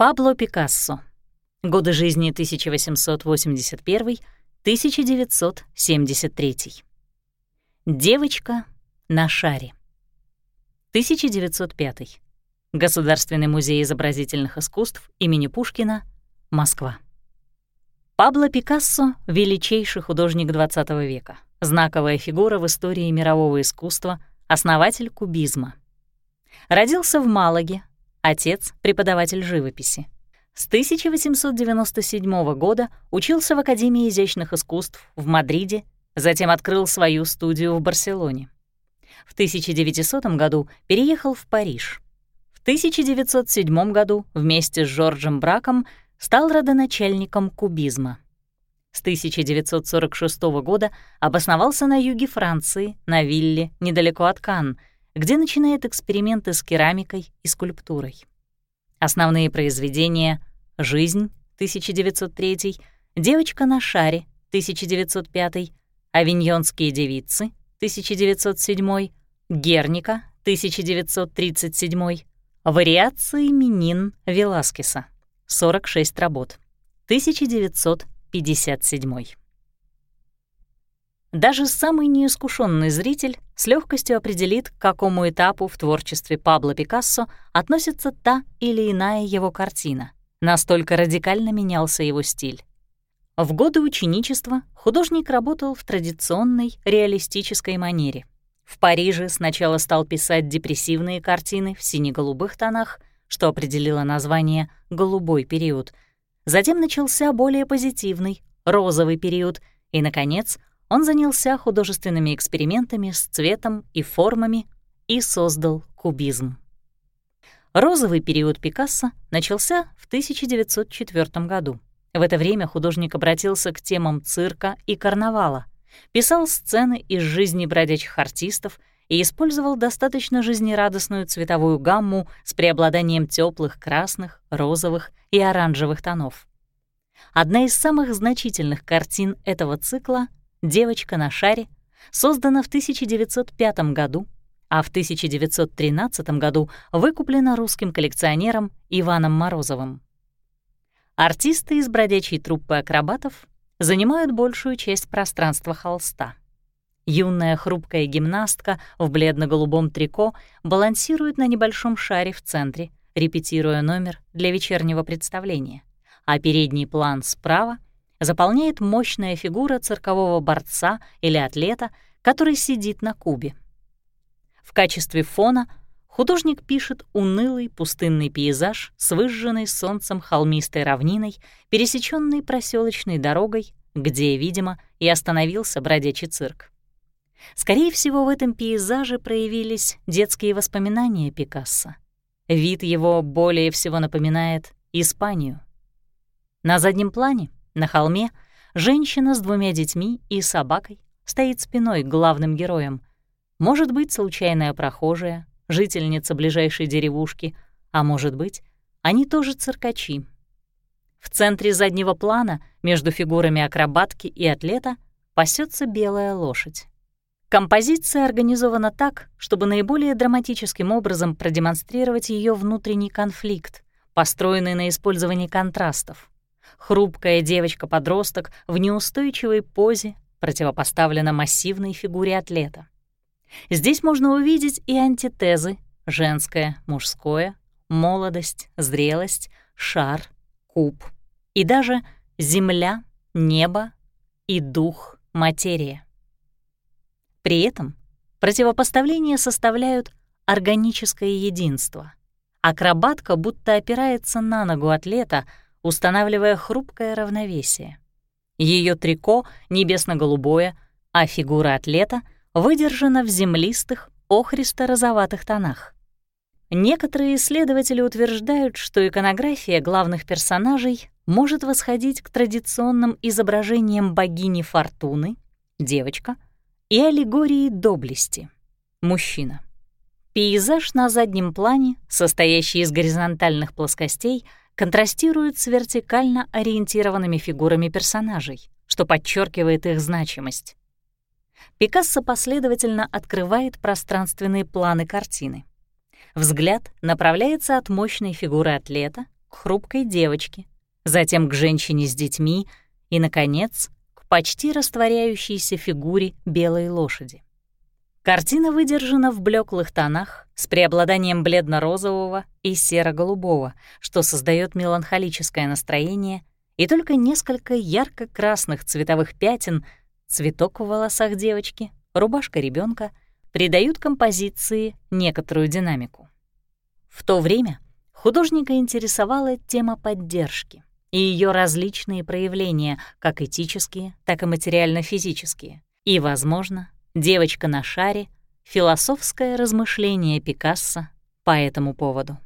Пабло Пикассо. Годы жизни 1881-1973. Девочка на шаре. 1905. Государственный музей изобразительных искусств имени Пушкина, Москва. Пабло Пикассо — величайший художник XX века, знаковая фигура в истории мирового искусства, основатель кубизма. Родился в Малаге, отец — преподаватель живописи. С 1897 года учился в Академии изящных искусств в Мадриде, затем открыл свою студию в Барселоне. В 1900 году переехал в Париж. В 1907 году вместе с Жоржем Браком стал родоначальником кубизма. С 1946 года обосновался на юге Франции, на вилле, недалеко от Канн, где начинает эксперименты с керамикой и скульптурой. Основные произведения «Жизнь» 1903, «Девочка на шаре» 1905, «Авиньонские девицы» 1907, «Герника» 1937, «Вариации Минин Веласкеса» 46 работ 1957. Даже самый неискушенный зритель с легкостью определит, к какому этапу в творчестве Пабло Пикассо относится та или иная его картина. Настолько радикально менялся его стиль. В годы ученичества художник работал в традиционной реалистической манере. В Париже сначала стал писать депрессивные картины в сине-голубых тонах, что определило название «голубой период». Затем начался более позитивный, розовый период, и, наконец, он занялся художественными экспериментами с цветом и формами и создал кубизм. Розовый период Пикассо начался в 1904 году. В это время художник обратился к темам цирка и карнавала, писал сцены из жизни бродячих артистов и использовал достаточно жизнерадостную цветовую гамму с преобладанием теплых красных, розовых и оранжевых тонов. Одна из самых значительных картин этого цикла «Девочка на шаре» создана в 1905 году, а в 1913 году выкуплена русским коллекционером Иваном Морозовым. Артисты из бродячей труппы акробатов занимают большую часть пространства холста. Юная хрупкая гимнастка в бледно-голубом трико балансирует на небольшом шаре в центре, репетируя номер для вечернего представления, а передний план справа — заполняет мощная фигура циркового борца или атлета, который сидит на кубе. В качестве фона художник пишет унылый пустынный пейзаж с выжженной солнцем холмистой равниной, пересеченной проселочной дорогой, где, видимо, и остановился бродячий цирк. Скорее всего, в этом пейзаже проявились детские воспоминания Пикассо. Вид его более всего напоминает Испанию. На заднем плане на холме женщина с двумя детьми и собакой стоит спиной к главным героям. Может быть, случайная прохожая, жительница ближайшей деревушки, а может быть, они тоже циркачи. В центре заднего плана, между фигурами акробатки и атлета, пасется белая лошадь. Композиция организована так, чтобы наиболее драматическим образом продемонстрировать ее внутренний конфликт, построенный на использовании контрастов. Хрупкая девочка-подросток в неустойчивой позе противопоставлена массивной фигуре атлета. Здесь можно увидеть и антитезы — женское, мужское, молодость, зрелость, шар, куб, и даже земля, небо и дух, материя. При этом противопоставления составляют органическое единство. Акробатка будто опирается на ногу атлета, устанавливая хрупкое равновесие. Ее трико небесно-голубое, а фигура атлета выдержана в землистых, охристо-розоватых тонах. Некоторые исследователи утверждают, что иконография главных персонажей может восходить к традиционным изображениям богини Фортуны, девочка, и аллегории доблести, мужчина. Пейзаж на заднем плане, состоящий из горизонтальных плоскостей — контрастируют с вертикально ориентированными фигурами персонажей, что подчеркивает их значимость. Пикассо последовательно открывает пространственные планы картины. Взгляд направляется от мощной фигуры атлета, к хрупкой девочке, затем к женщине с детьми и, наконец, к почти растворяющейся фигуре белой лошади. Картина выдержана в блеклых тонах с преобладанием бледно-розового и серо-голубого, что создает меланхолическое настроение, и только несколько ярко-красных цветовых пятен, цветок в волосах девочки, рубашка ребенка придают композиции некоторую динамику. В то время художника интересовала тема поддержки и ее различные проявления, как этические, так и материально-физические. И, возможно, «Девочка на шаре» — философское размышление Пикассо по этому поводу.